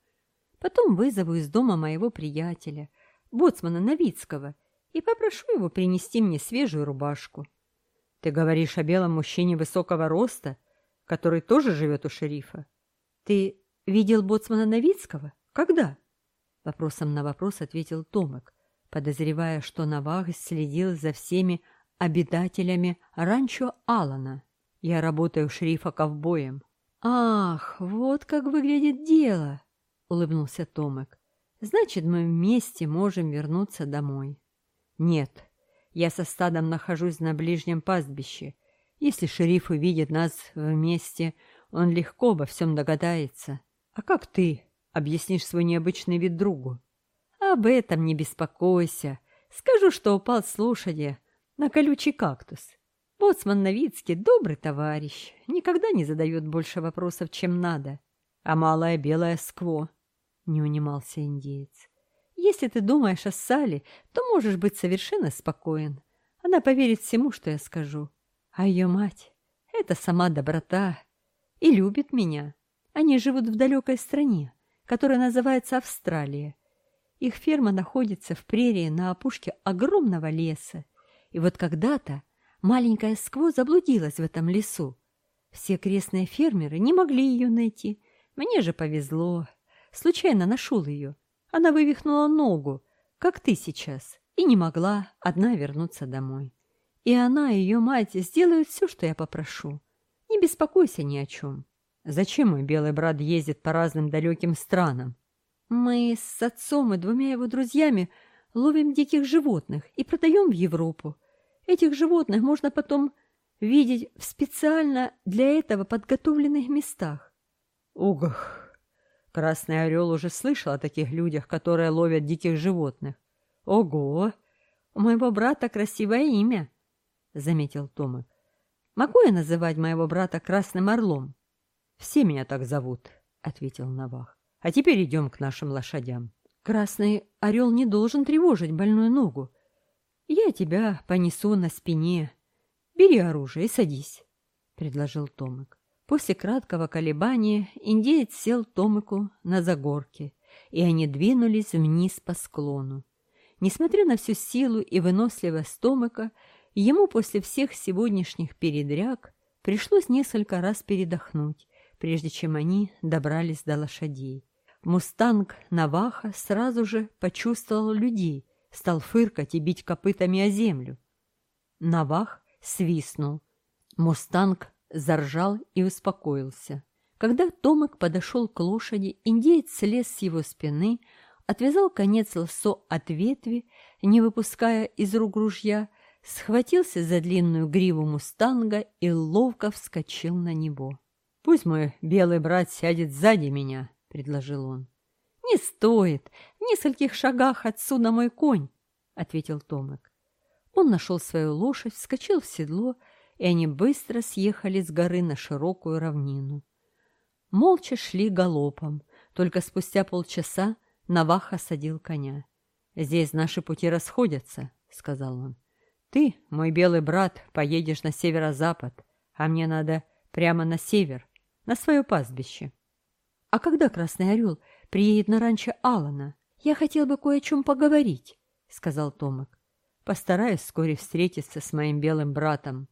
Потом вызову из дома моего приятеля, боцмана Новицкого, и попрошу его принести мне свежую рубашку. Ты говоришь о белом мужчине высокого роста, который тоже живет у шерифа. Ты видел боцмана Новицкого? Когда? Вопросом на вопрос ответил Томик, подозревая, что Навах следил за всеми обитателями ранчо Алана. Я работаю шерифа-ковбоем. Ах, вот как выглядит дело, улыбнулся Томик. Значит, мы вместе можем вернуться домой. Нет, я со стадом нахожусь на ближнем пастбище. Если шериф увидит нас вместе, он легко обо всем догадается. «А как ты?» — объяснишь свой необычный вид другу. «Об этом не беспокойся. Скажу, что упал с лошади на колючий кактус. Боцман Новицкий добрый товарищ, никогда не задает больше вопросов, чем надо. А малая белая скво?» — не унимался индеец. «Если ты думаешь о Сале, то можешь быть совершенно спокоен. Она поверит всему, что я скажу. А ее мать — это сама доброта и любит меня». Они живут в далекой стране, которая называется Австралия. Их ферма находится в прерии на опушке огромного леса. И вот когда-то маленькая Скво заблудилась в этом лесу. Все крестные фермеры не могли ее найти. Мне же повезло. Случайно нашел ее. Она вывихнула ногу, как ты сейчас, и не могла одна вернуться домой. И она и ее мать сделают все, что я попрошу. Не беспокойся ни о чем. Зачем мой белый брат ездит по разным далеким странам? Мы с отцом и двумя его друзьями ловим диких животных и продаем в Европу. Этих животных можно потом видеть в специально для этого подготовленных местах. Угах! Красный Орел уже слышал о таких людях, которые ловят диких животных. Ого! У моего брата красивое имя, — заметил Томик. Могу я называть моего брата Красным Орлом? Все меня так зовут, — ответил Навах. А теперь идем к нашим лошадям. Красный орел не должен тревожить больную ногу. «Я тебя понесу на спине. Бери оружие и садись», — предложил Томик. После краткого колебания индеец сел Томику на загорке, и они двинулись вниз по склону. Несмотря на всю силу и выносливость Томика, ему после всех сегодняшних передряг пришлось несколько раз передохнуть, прежде чем они добрались до лошадей. Мустанг Наваха сразу же почувствовал людей, стал фыркать и бить копытами о землю. Навах свистнул. Мустанг заржал и успокоился. Когда Томик подошел к лошади, индеец слез с его спины, отвязал конец лосо от ветви, не выпуская из рук ружья, схватился за длинную гриву мустанга и ловко вскочил на него. «Пусть мой белый брат сядет сзади меня», — предложил он. «Не стоит. В нескольких шагах отсюда мой конь», — ответил Томик. Он нашел свою лошадь, вскочил в седло, и они быстро съехали с горы на широкую равнину. Молча шли галопом. Только спустя полчаса Наваха садил коня. «Здесь наши пути расходятся», — сказал он. «Ты, мой белый брат, поедешь на северо-запад, а мне надо прямо на север, на свое пастбище». «А когда Красный Орел приедет на ранчо Алана. Я хотел бы кое о чем поговорить», — сказал Томик. «Постараюсь вскоре встретиться с моим белым братом.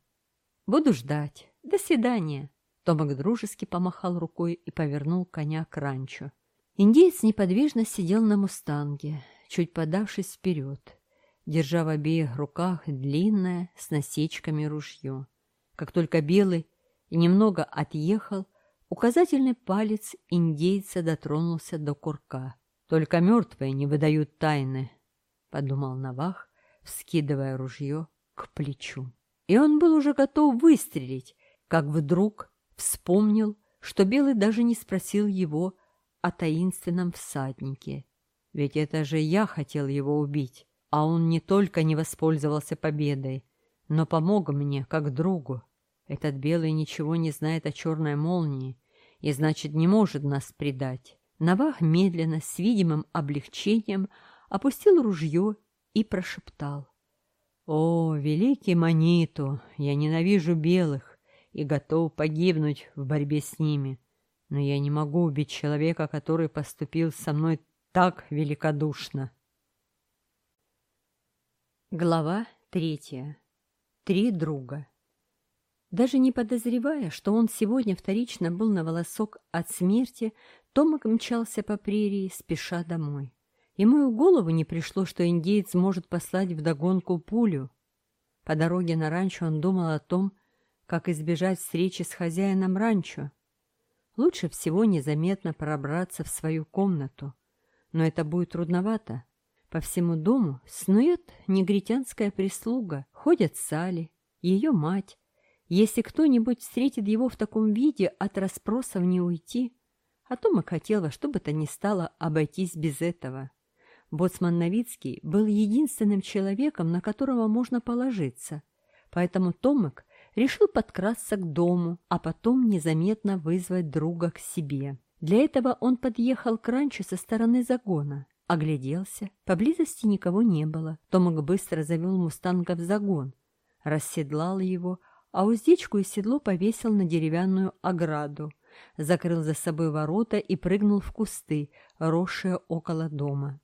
Буду ждать. До свидания». Томик дружески помахал рукой и повернул коня к ранчо. Индеец неподвижно сидел на мустанге, чуть подавшись вперед, держа в обеих руках длинное с насечками ружье. Как только белый немного отъехал, Указательный палец индейца дотронулся до курка. «Только мертвые не выдают тайны», — подумал Навах, вскидывая ружье к плечу. И он был уже готов выстрелить, как вдруг вспомнил, что Белый даже не спросил его о таинственном всаднике. Ведь это же я хотел его убить, а он не только не воспользовался победой, но помог мне, как другу. Этот Белый ничего не знает о черной молнии, и, значит, не может нас предать. Навах медленно, с видимым облегчением, опустил ружье и прошептал. «О, великий Маниту, я ненавижу белых и готов погибнуть в борьбе с ними, но я не могу убить человека, который поступил со мной так великодушно». Глава третья. Три друга. Даже не подозревая, что он сегодня вторично был на волосок от смерти, Томок мчался по прерии, спеша домой. Ему и в голову не пришло, что индеец может послать вдогонку пулю. По дороге на ранчо он думал о том, как избежать встречи с хозяином ранчо. Лучше всего незаметно пробраться в свою комнату, но это будет трудновато. По всему дому снует негритянская прислуга, ходят Сали, ее мать, если кто-нибудь встретит его в таком виде, от расспросов не уйти. А то Макотела, что бы то ни стало, обойтись без этого. Боцман Новицкий был единственным человеком, на которого можно положиться. Поэтому Томик решил подкрасться к дому, а потом незаметно вызвать друга к себе. Для этого он подъехал к ранчо со стороны загона. Огляделся. Поблизости никого не было. Томик быстро завел мустанга в загон. Расседлал его, а уздечку и седло повесил на деревянную ограду, закрыл за собой ворота и прыгнул в кусты, росшие около дома.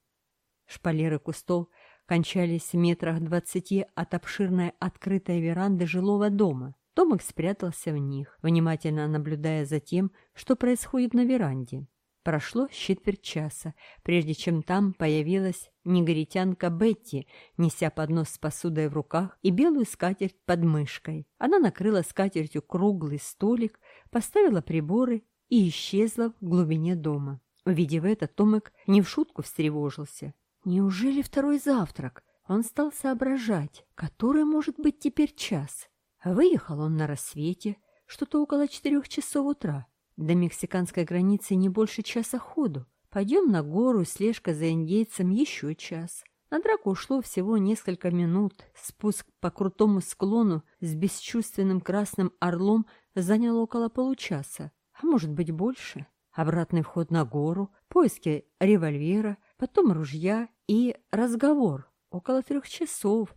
Шпалеры кустов кончались в метрах двадцати от обширной открытой веранды жилого дома. Томик спрятался в них, внимательно наблюдая за тем, что происходит на веранде. Прошло четверть часа, прежде чем там появилась негритянка Бетти, неся поднос с посудой в руках и белую скатерть под мышкой. Она накрыла скатертью круглый столик, поставила приборы и исчезла в глубине дома. Увидев это, Томек не в шутку встревожился. «Неужели второй завтрак?» Он стал соображать, который может быть теперь час. Выехал он на рассвете, что-то около четырех часов утра. До мексиканской границы не больше часа ходу. Пойдем на гору, слежка за индейцем еще час. На драку ушло всего несколько минут. Спуск по крутому склону с бесчувственным красным орлом занял около получаса, а может быть больше. Обратный вход на гору, поиски револьвера, потом ружья и разговор около трех часов.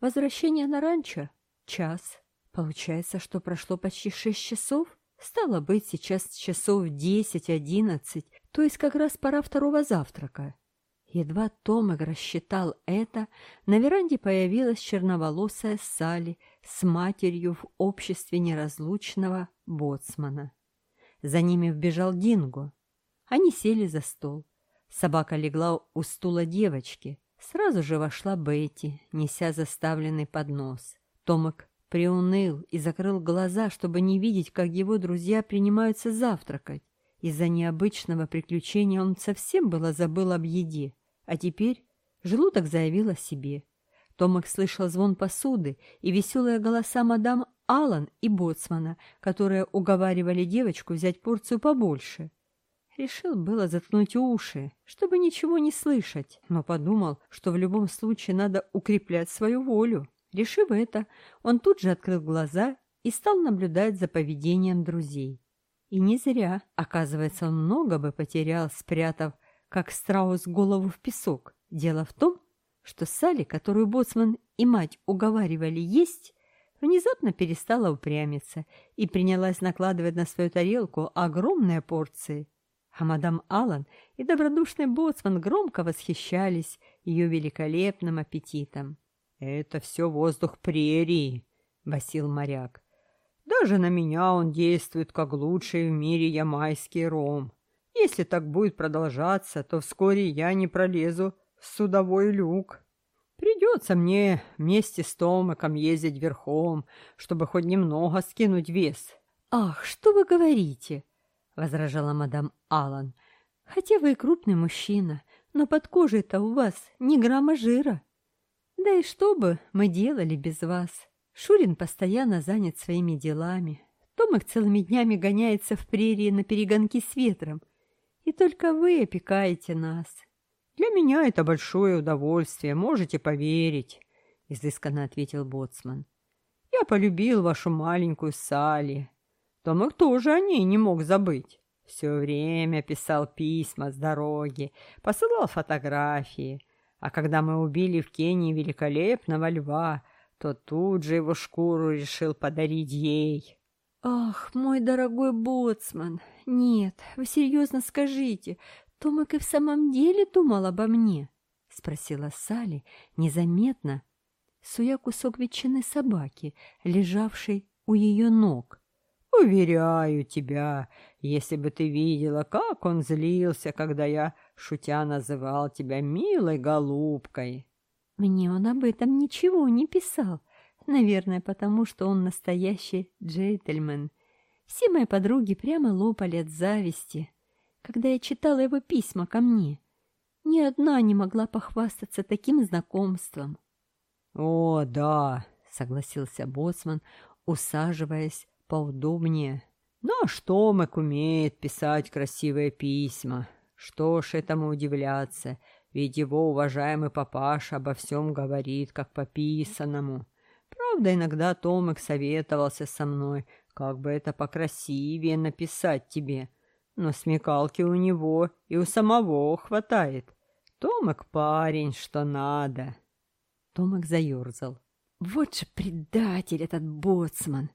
Возвращение на ранчо — час. Получается, что прошло почти шесть часов? Стало быть, сейчас часов десять-одиннадцать, то есть как раз пора второго завтрака. Едва Томик рассчитал это, на веранде появилась черноволосая Салли с матерью в обществе неразлучного боцмана. За ними вбежал Динго. Они сели за стол. Собака легла у стула девочки. Сразу же вошла Бетти, неся заставленный поднос. Томик Приуныл и закрыл глаза, чтобы не видеть, как его друзья принимаются завтракать. Из-за необычного приключения он совсем было забыл об еде, а теперь желудок заявил о себе. Томик слышал звон посуды и веселые голоса мадам Аллан и Боцмана, которые уговаривали девочку взять порцию побольше. Решил было заткнуть уши, чтобы ничего не слышать, но подумал, что в любом случае надо укреплять свою волю. Решив это, он тут же открыл глаза и стал наблюдать за поведением друзей. И не зря, оказывается, он много бы потерял, спрятав, как страус, голову в песок. Дело в том, что Салли, которую Боцман и мать уговаривали есть, внезапно перестала упрямиться и принялась накладывать на свою тарелку огромные порции. А мадам Аллан и добродушный Боцман громко восхищались ее великолепным аппетитом. «Это все воздух прерии», — басил моряк. «Даже на меня он действует, как лучший в мире ямайский ром. Если так будет продолжаться, то вскоре я не пролезу в судовой люк. Придется мне вместе с Томыком ездить верхом, чтобы хоть немного скинуть вес». «Ах, что вы говорите!» — возражала мадам Аллан. «Хотя вы и крупный мужчина, но под кожей-то у вас ни грамма жира». Да и что бы мы делали без вас? Шурин постоянно занят своими делами. Томик целыми днями гоняется в прерии на перегонки с ветром. И только вы опекаете нас. Для меня это большое удовольствие, можете поверить, — изысканно ответил Боцман. Я полюбил вашу маленькую Салли. Томик тоже о ней не мог забыть. Все время писал письма с дороги, посылал фотографии — а когда мы убили в Кении великолепного льва, то тут же его шкуру решил подарить ей. «Ах, мой дорогой боцман, нет, вы серьезно скажите, Томак и в самом деле думал обо мне?» — спросила Салли незаметно, суя кусок ветчины собаки, лежавшей у ее ног. «Уверяю тебя, если бы ты видела, как он злился, когда я, шутя, называл тебя милой голубкой!» Мне он об этом ничего не писал. Наверное, потому что он настоящий джентльмен. Все мои подруги прямо лопали от зависти, когда я читала его письма ко мне. Ни одна не могла похвастаться таким знакомством. «О, да!» — согласился Боцман, усаживаясь поудобнее но ну, а что Мак умеет писать красивые письма? Что ж этому удивляться? Ведь его уважаемый папаша обо всем говорит, как пописанному. Правда, иногда Томик советовался со мной, как бы это покрасивее написать тебе. Но смекалки у него и у самого хватает. Томик парень, что надо. Томик заерзал. Вот же предатель этот боцман!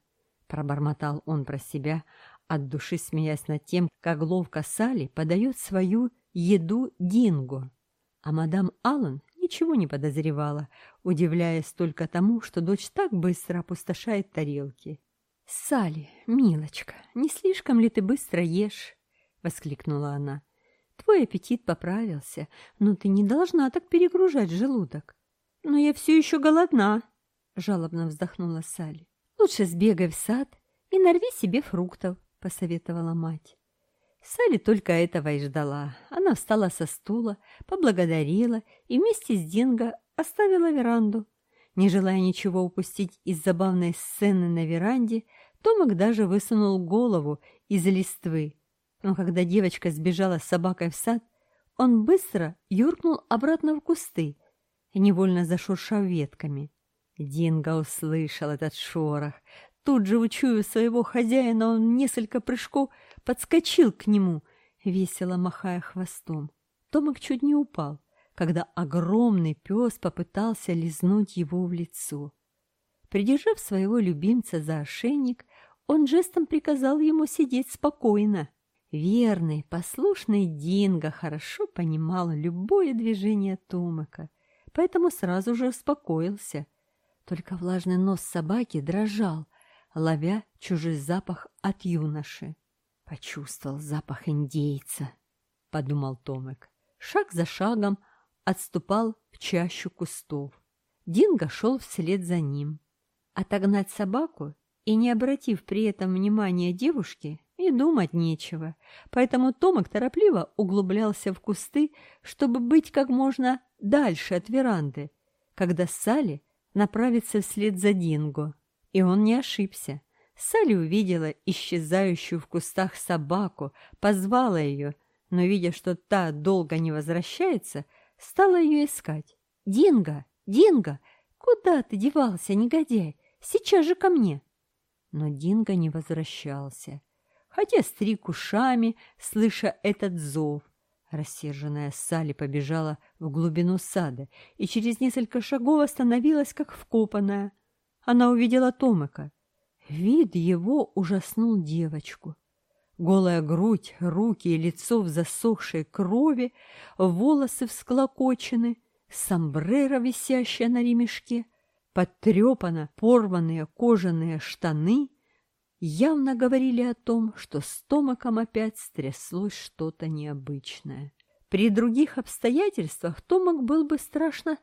пробормотал он про себя. От души смеясь над тем, как ловко Сали подает свою еду Динго. А мадам Аллан ничего не подозревала, удивляясь только тому, что дочь так быстро опустошает тарелки. Сали, милочка, не слишком ли ты быстро ешь?» — воскликнула она. «Твой аппетит поправился, но ты не должна так перегружать желудок». «Но я все еще голодна», — жалобно вздохнула Сали. Лучше сбегай в сад и нарви себе фруктов, — посоветовала мать. Салли только этого и ждала. Она встала со стула, поблагодарила и вместе с Динго оставила веранду. Не желая ничего упустить из забавной сцены на веранде, Томик даже высунул голову из листвы. Но когда девочка сбежала с собакой в сад, он быстро юркнул обратно в кусты, невольно зашуршав ветками. Динго услышал этот шорох. Тут же, учуяв своего хозяина, он несколько прыжков подскочил к нему, весело махая хвостом. Томик чуть не упал, когда огромный пес попытался лизнуть его в лицо. Придержав своего любимца за ошейник, он жестом приказал ему сидеть спокойно. Верный, послушный Динго хорошо понимал любое движение Томака, поэтому сразу же успокоился – только влажный нос собаки дрожал, ловя чужой запах от юноши. «Почувствовал запах индейца», — подумал Томик. Шаг за шагом отступал в чащу кустов. Динго шел вслед за ним. Отогнать собаку и не обратив при этом внимания девушки, и думать нечего, поэтому Томик торопливо углублялся в кусты, чтобы быть как можно дальше от веранды, когда Салли направиться вслед за Динго. И он не ошибся. Салли увидела исчезающую в кустах собаку, позвала ее, но, видя, что та долго не возвращается, стала ее искать. «Динго! Динго! Куда ты девался, негодяй? Сейчас же ко мне!» Но Динго не возвращался, хотя стриг ушами, слыша этот зов – рассерженная Салли побежала в глубину сада и через несколько шагов остановилась, как вкопанная. Она увидела Томика. Вид его ужаснул девочку. Голая грудь, руки и лицо в засохшей крови, волосы всклокочены, сомбреро, висящая на ремешке, потрепано порванные кожаные штаны явно говорили о том, что с Томаком опять стряслось что-то необычное. При других обстоятельствах Томак был бы страшно